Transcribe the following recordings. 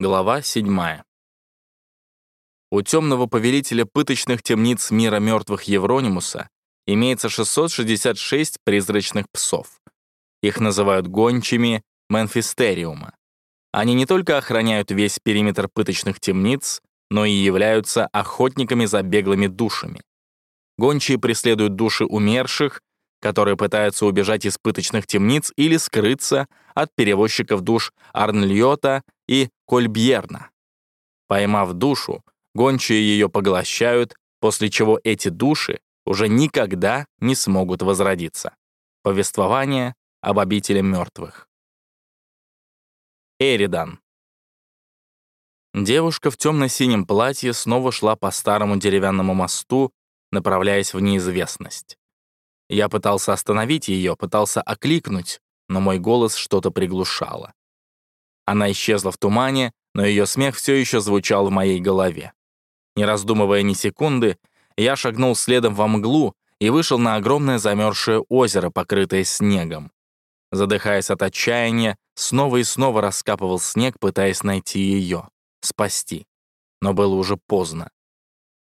Глава 7. У темного повелителя пыточных темниц мира мертвых Евронимуса имеется 666 призрачных псов. Их называют гончими Менфистериума. Они не только охраняют весь периметр пыточных темниц, но и являются охотниками за беглыми душами. Гончие преследуют души умерших, которые пытаются убежать из пыточных темниц или скрыться от перевозчиков душ Арнльота и Кольбьерна. Поймав душу, гончие ее поглощают, после чего эти души уже никогда не смогут возродиться. Повествование об обители мертвых. Эридан. Девушка в темно-синем платье снова шла по старому деревянному мосту, направляясь в неизвестность. Я пытался остановить ее, пытался окликнуть, но мой голос что-то приглушало. Она исчезла в тумане, но ее смех все еще звучал в моей голове. Не раздумывая ни секунды, я шагнул следом во мглу и вышел на огромное замерзшее озеро, покрытое снегом. Задыхаясь от отчаяния, снова и снова раскапывал снег, пытаясь найти ее, спасти. Но было уже поздно.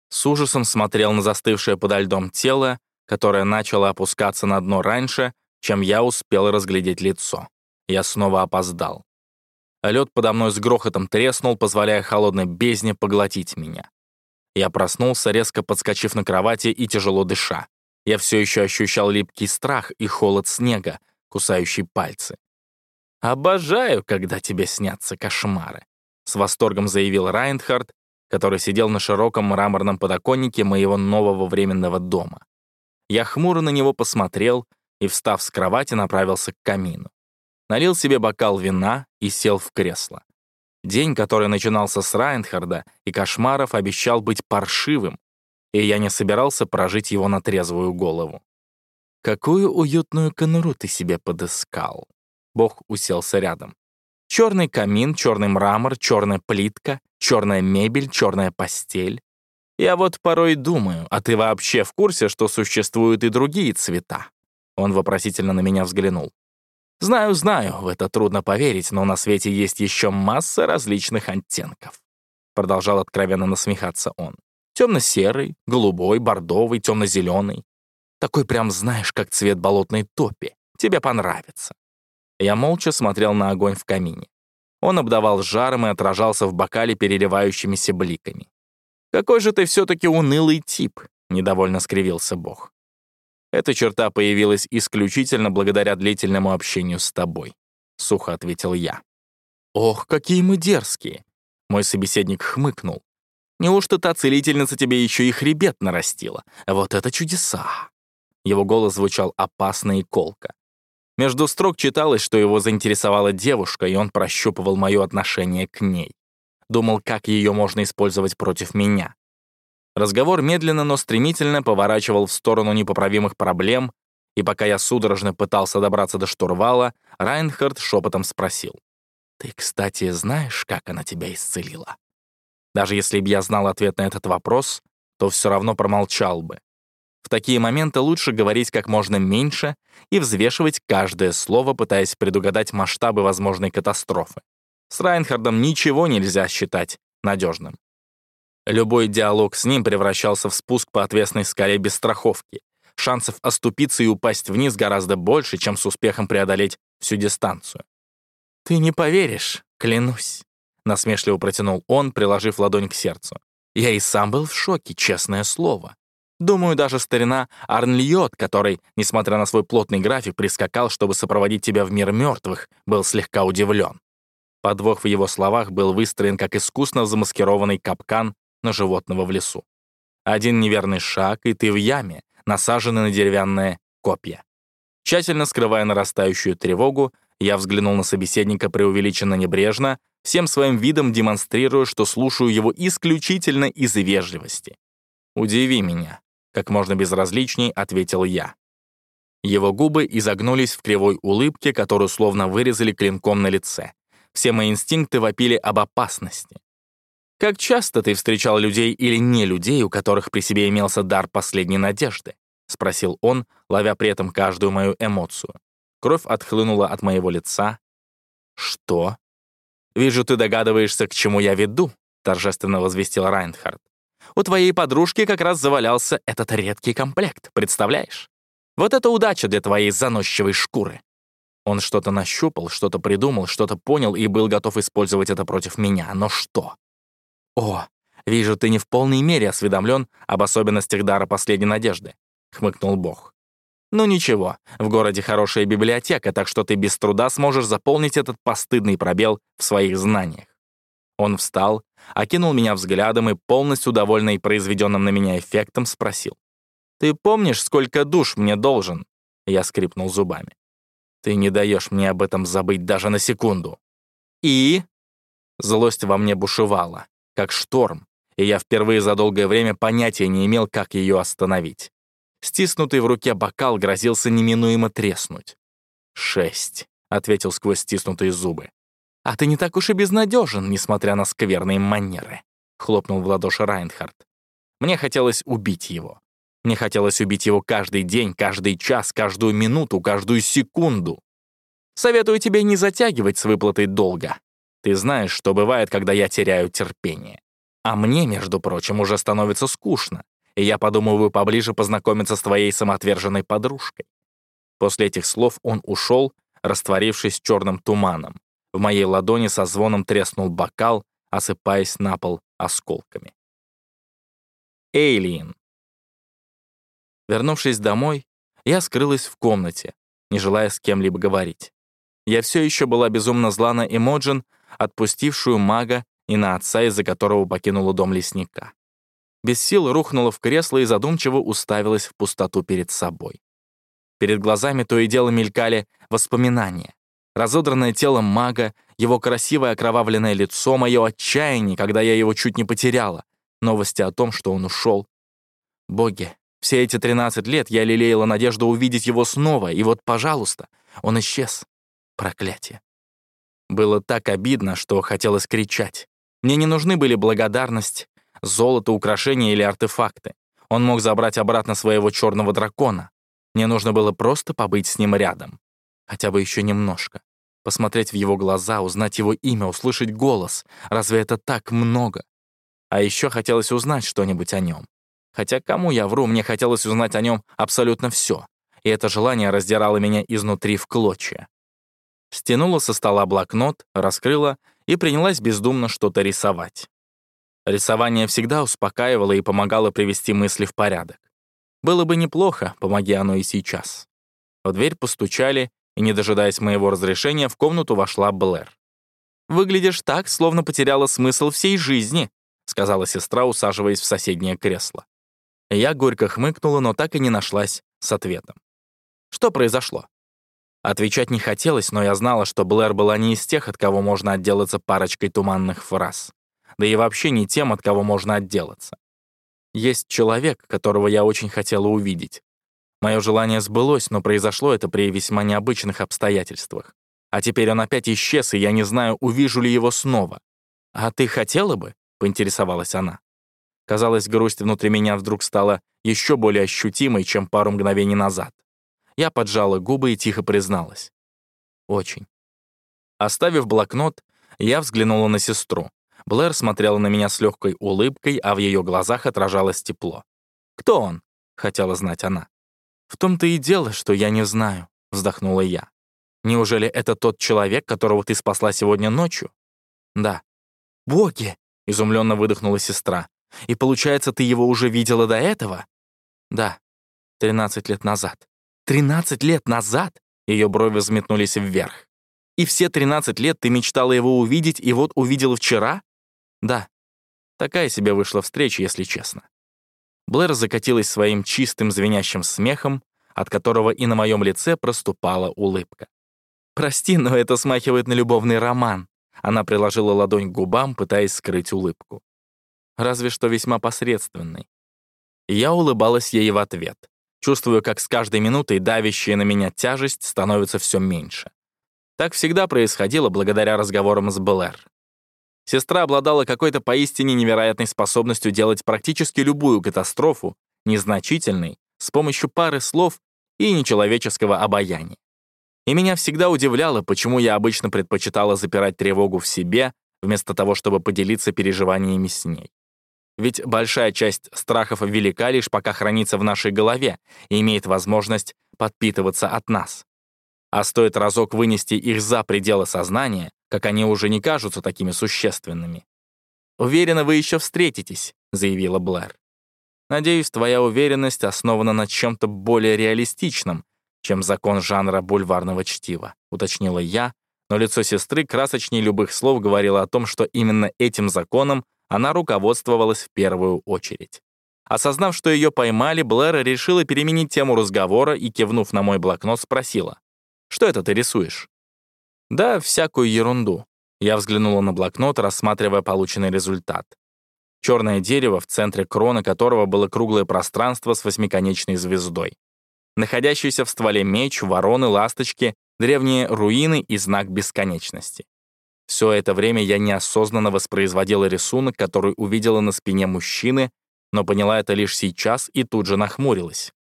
С ужасом смотрел на застывшее подо льдом тело, которое начало опускаться на дно раньше, чем я успел разглядеть лицо. Я снова опоздал. Лед подо мной с грохотом треснул, позволяя холодной бездне поглотить меня. Я проснулся, резко подскочив на кровати и тяжело дыша. Я все еще ощущал липкий страх и холод снега, кусающий пальцы. «Обожаю, когда тебе снятся кошмары», — с восторгом заявил Райнхард, который сидел на широком мраморном подоконнике моего нового временного дома. Я хмуро на него посмотрел и, встав с кровати, направился к камину налил себе бокал вина и сел в кресло. День, который начинался с Райнхарда и кошмаров, обещал быть паршивым, и я не собирался прожить его на трезвую голову. «Какую уютную конуру ты себе подыскал?» Бог уселся рядом. Черный камин, черный мрамор, черная плитка, черная мебель, черная постель. Я вот порой думаю, а ты вообще в курсе, что существуют и другие цвета?» Он вопросительно на меня взглянул. Знаю, знаю, в это трудно поверить, но на свете есть еще масса различных оттенков. Продолжал откровенно насмехаться он. Темно-серый, голубой, бордовый, темно-зеленый. Такой прям знаешь, как цвет болотной топи. Тебе понравится. Я молча смотрел на огонь в камине. Он обдавал жаром и отражался в бокале переливающимися бликами. «Какой же ты все-таки унылый тип!» — недовольно скривился Бог. Эта черта появилась исключительно благодаря длительному общению с тобой», — сухо ответил я. «Ох, какие мы дерзкие!» Мой собеседник хмыкнул. «Неужто та целительница тебе еще и хребет нарастила? Вот это чудеса!» Его голос звучал опасно и колко. Между строк читалось, что его заинтересовала девушка, и он прощупывал мое отношение к ней. Думал, как ее можно использовать против меня. Разговор медленно, но стремительно поворачивал в сторону непоправимых проблем, и пока я судорожно пытался добраться до штурвала, Райнхард шепотом спросил. «Ты, кстати, знаешь, как она тебя исцелила?» Даже если бы я знал ответ на этот вопрос, то все равно промолчал бы. В такие моменты лучше говорить как можно меньше и взвешивать каждое слово, пытаясь предугадать масштабы возможной катастрофы. С Райнхардом ничего нельзя считать надежным. Любой диалог с ним превращался в спуск по отвесной скале без страховки. Шансов оступиться и упасть вниз гораздо больше, чем с успехом преодолеть всю дистанцию. «Ты не поверишь, клянусь», — насмешливо протянул он, приложив ладонь к сердцу. «Я и сам был в шоке, честное слово. Думаю, даже старина Арнльот, который, несмотря на свой плотный график, прискакал, чтобы сопроводить тебя в мир мертвых, был слегка удивлен. Подвох в его словах был выстроен как искусно замаскированный капкан на животного в лесу. Один неверный шаг, и ты в яме, насаженный на деревянное копья. Тщательно скрывая нарастающую тревогу, я взглянул на собеседника преувеличенно небрежно, всем своим видом демонстрируя, что слушаю его исключительно из вежливости. «Удиви меня», — как можно безразличней ответил я. Его губы изогнулись в кривой улыбке, которую словно вырезали клинком на лице. Все мои инстинкты вопили об опасности. Как часто ты встречал людей или не людей, у которых при себе имелся дар последней надежды? Спросил он, ловя при этом каждую мою эмоцию. Кровь отхлынула от моего лица. Что? «Вижу, ты догадываешься, к чему я веду», — торжественно возвестил Райнхард. «У твоей подружки как раз завалялся этот редкий комплект, представляешь? Вот это удача для твоей заносчивой шкуры». Он что-то нащупал, что-то придумал, что-то понял и был готов использовать это против меня. Но что? «О, вижу, ты не в полной мере осведомлен об особенностях дара последней надежды», — хмыкнул Бог. «Ну ничего, в городе хорошая библиотека, так что ты без труда сможешь заполнить этот постыдный пробел в своих знаниях». Он встал, окинул меня взглядом и, полностью довольный произведенным на меня эффектом, спросил. «Ты помнишь, сколько душ мне должен?» Я скрипнул зубами. «Ты не даешь мне об этом забыть даже на секунду». «И?» Злость во мне бушевала, как шторм, и я впервые за долгое время понятия не имел, как ее остановить. Стиснутый в руке бокал грозился неминуемо треснуть. «Шесть», — ответил сквозь стиснутые зубы. «А ты не так уж и безнадежен, несмотря на скверные манеры», — хлопнул в ладоши Райнхард. Мне хотелось убить его. Мне хотелось убить его каждый день, каждый час, каждую минуту, каждую секунду. Советую тебе не затягивать с выплатой долга. Ты знаешь, что бывает, когда я теряю терпение. А мне, между прочим, уже становится скучно, и я подумываю поближе познакомиться с твоей самоотверженной подружкой». После этих слов он ушел, растворившись черным туманом. В моей ладони со звоном треснул бокал, осыпаясь на пол осколками. Эйлин. Вернувшись домой, я скрылась в комнате, не желая с кем-либо говорить. Я все еще была безумно зла на Эмоджин, отпустившую мага и на отца, из-за которого покинула дом лесника. Без сил рухнула в кресло и задумчиво уставилась в пустоту перед собой. Перед глазами то и дело мелькали воспоминания. Разодранное тело мага, его красивое окровавленное лицо, мое отчаяние, когда я его чуть не потеряла, новости о том, что он ушел. Боги, все эти 13 лет я лелеяла надежду увидеть его снова, и вот, пожалуйста, он исчез. Проклятие. Было так обидно, что хотелось кричать. Мне не нужны были благодарность, золото, украшения или артефакты. Он мог забрать обратно своего черного дракона. Мне нужно было просто побыть с ним рядом. Хотя бы еще немножко. Посмотреть в его глаза, узнать его имя, услышать голос. Разве это так много? А еще хотелось узнать что-нибудь о нем. Хотя кому я вру, мне хотелось узнать о нем абсолютно все. И это желание раздирало меня изнутри в клочья. Стянула со стола блокнот, раскрыла и принялась бездумно что-то рисовать. Рисование всегда успокаивало и помогало привести мысли в порядок. Было бы неплохо, помоги оно и сейчас. В дверь постучали, и, не дожидаясь моего разрешения, в комнату вошла Блэр. «Выглядишь так, словно потеряла смысл всей жизни», сказала сестра, усаживаясь в соседнее кресло. Я горько хмыкнула, но так и не нашлась с ответом. Что произошло? Отвечать не хотелось, но я знала, что Блэр была не из тех, от кого можно отделаться парочкой туманных фраз. Да и вообще не тем, от кого можно отделаться. Есть человек, которого я очень хотела увидеть. Мое желание сбылось, но произошло это при весьма необычных обстоятельствах. А теперь он опять исчез, и я не знаю, увижу ли его снова. «А ты хотела бы?» — поинтересовалась она. Казалось, грусть внутри меня вдруг стала еще более ощутимой, чем пару мгновений назад. Я поджала губы и тихо призналась. «Очень». Оставив блокнот, я взглянула на сестру. Блэр смотрела на меня с легкой улыбкой, а в ее глазах отражалось тепло. «Кто он?» — хотела знать она. «В том-то и дело, что я не знаю», — вздохнула я. «Неужели это тот человек, которого ты спасла сегодня ночью?» «Да». «Боги!» — изумленно выдохнула сестра. «И получается, ты его уже видела до этого?» «Да, 13 лет назад». Тринадцать лет назад ее брови взметнулись вверх. И все тринадцать лет ты мечтала его увидеть, и вот увидела вчера? Да. Такая себе вышла встреча, если честно. Блэр закатилась своим чистым звенящим смехом, от которого и на моем лице проступала улыбка. «Прости, но это смахивает на любовный роман». Она приложила ладонь к губам, пытаясь скрыть улыбку. Разве что весьма посредственный. Я улыбалась ей в ответ. Чувствую, как с каждой минутой давящая на меня тяжесть становится все меньше. Так всегда происходило благодаря разговорам с Белэр. Сестра обладала какой-то поистине невероятной способностью делать практически любую катастрофу, незначительной, с помощью пары слов и нечеловеческого обаяния. И меня всегда удивляло, почему я обычно предпочитала запирать тревогу в себе, вместо того, чтобы поделиться переживаниями с ней. Ведь большая часть страхов велика лишь пока хранится в нашей голове и имеет возможность подпитываться от нас. А стоит разок вынести их за пределы сознания, как они уже не кажутся такими существенными. «Уверена, вы еще встретитесь», — заявила Блэр. «Надеюсь, твоя уверенность основана на чем-то более реалистичном, чем закон жанра бульварного чтива», — уточнила я, но лицо сестры красочнее любых слов говорило о том, что именно этим законом она руководствовалась в первую очередь. Осознав, что ее поймали, Блэр решила переменить тему разговора и, кивнув на мой блокнот, спросила, «Что это ты рисуешь?» «Да, всякую ерунду». Я взглянула на блокнот, рассматривая полученный результат. Черное дерево, в центре кроны которого было круглое пространство с восьмиконечной звездой. Находящийся в стволе меч, вороны, ласточки, древние руины и знак бесконечности. Все это время я неосознанно воспроизводила рисунок, который увидела на спине мужчины, но поняла это лишь сейчас и тут же нахмурилась.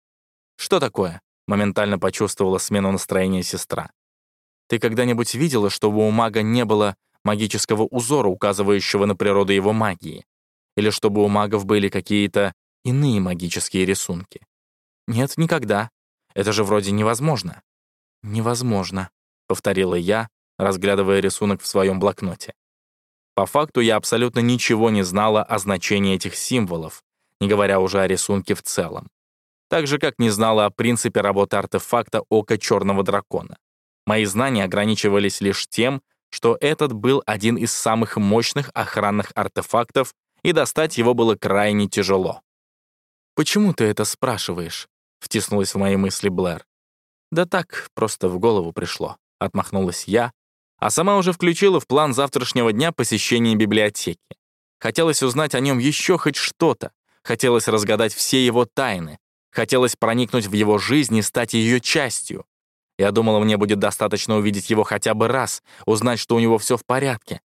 «Что такое?» — моментально почувствовала смену настроения сестра. «Ты когда-нибудь видела, чтобы у мага не было магического узора, указывающего на природу его магии? Или чтобы у магов были какие-то иные магические рисунки?» «Нет, никогда. Это же вроде невозможно». «Невозможно», — повторила я, разглядывая рисунок в своем блокноте. По факту я абсолютно ничего не знала о значении этих символов, не говоря уже о рисунке в целом. Так же, как не знала о принципе работы артефакта Ока Черного Дракона. Мои знания ограничивались лишь тем, что этот был один из самых мощных охранных артефактов, и достать его было крайне тяжело. «Почему ты это спрашиваешь?» — втиснулась в мои мысли Блэр. «Да так, просто в голову пришло», — отмахнулась я, а сама уже включила в план завтрашнего дня посещение библиотеки. Хотелось узнать о нем еще хоть что-то, хотелось разгадать все его тайны, хотелось проникнуть в его жизнь и стать ее частью. Я думала, мне будет достаточно увидеть его хотя бы раз, узнать, что у него все в порядке.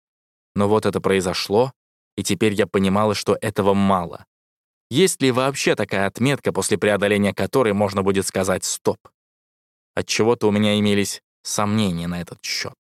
Но вот это произошло, и теперь я понимала, что этого мало. Есть ли вообще такая отметка, после преодоления которой можно будет сказать «стоп»? Отчего-то у меня имелись сомнения на этот счет.